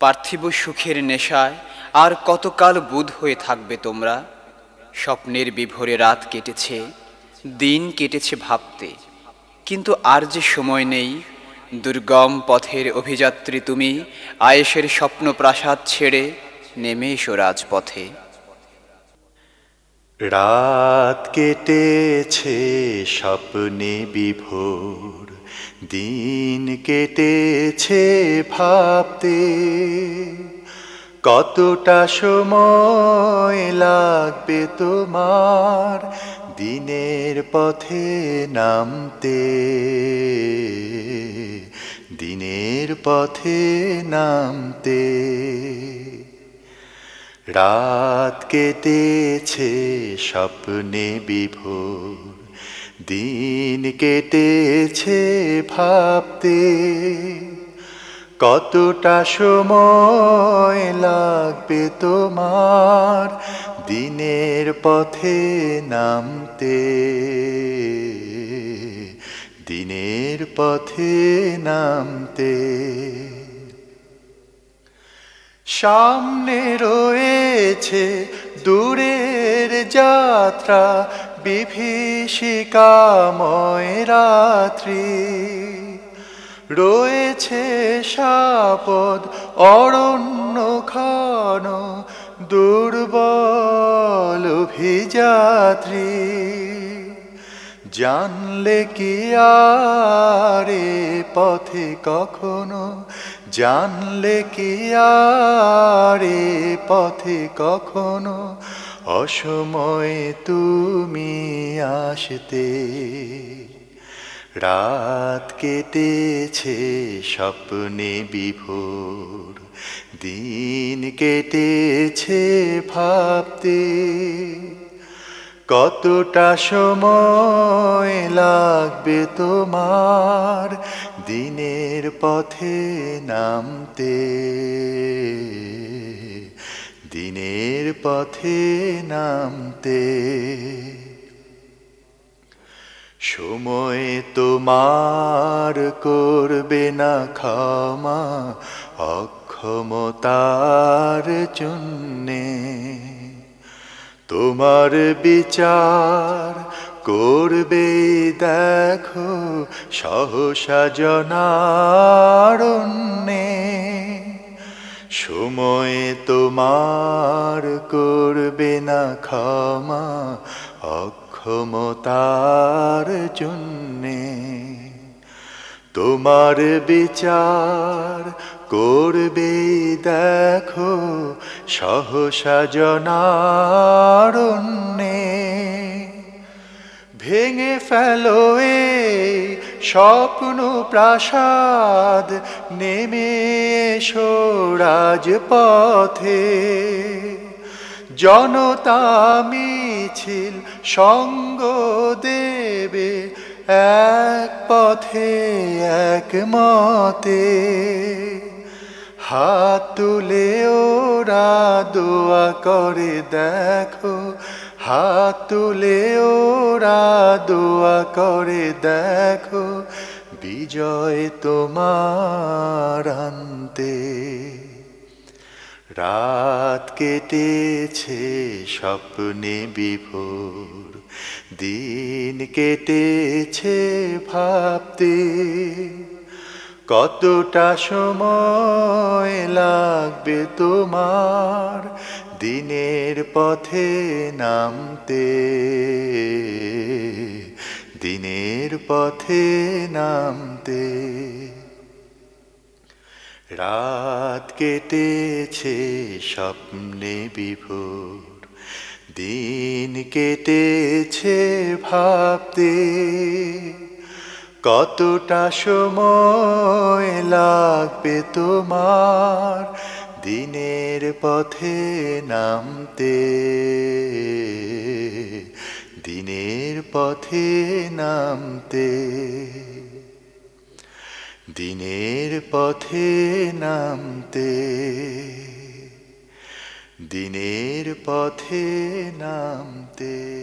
পার্থিব সুখের নেশায় আর কতকাল বুধ হয়ে থাকবে তোমরা? স্বপ্নের বিভোরে রাত কেটেছে, দিন কেটেছে ভাবতে। কিন্তু আর যে সময় নেই, দুর্গম পথের অভিযাত্রী তুমি আয়েসের স্বপ্ন প্রাসাদ ছেড়ে নেমে এসো রাজপথে। রাত কেটেছে স্বপ্নে বিভোর। দিন কেটেছে ভাবতে, কতটা সময় লাগবে তোমার দিনের পথে নামতে? দিনের পথে নামতে। রাত কেটেছে স্বপ্নে বিভোর দিন কেটেছে ভাবতে, কতটা সময় লাগবে তোমার দিনের পথে নামতে? দিনের পথে নামতে। সামনে রয়েছে দূরের যাত্রা বিভীষিকাময় রাত্রি, রয়েছে সাপদ অরণ্য খান দুর্বল অভিযাত্রী। জানলে কি আরে পথে কখনো? জানলে কি আরে পথে কখনো? অসময়ে তুমি আসতে। রাত কেটেছে স্বপ্নে বিভোর। দিন কেটেছে ভাবতে। কতটা সময় লাগবে তোমার দিনের পথে নামতে? পথে নামতে। সময় তোমার করবে না ক্ষমা, অক্ষমতার জন্যে। তোমার বিচার করবে, দেখো, সহসা জনারণ্যে। তোমার করবে না ক্ষমা, অক্ষমতার জন্যে। তোমার বিচার করবে দেখো, সহসা জনারণ্যে। ভেঙে ফেলো এ স্বপ্ন প্রাসাদ নেমে এসো রাজপথে। জনতা মিছিল সঙ্গ দেবে এক পথে, এক মতে। হাত তুলে ওরা দোয়া করে, দেখো। হাত তুলে ওরা দোয়া করে, দেখো। বিজয় তোমার আনতে। রাত কেটেছে স্বপ্নে বিভোর, দিন কেটেছে ভাবতে। কতটা সময় লাগবে তোমার দিনের পথে নামতে? দিনের পথে নামতে। রাত কেটেছে স্বপ্নে বিভোর, দিন কেটেছে ভাবতে। কতটা সময় লাগবে তোমার দিনের পথে নামতে? দিনের পথে নামতে। দিনের পথে নামতে। দিনের পথে নামতে।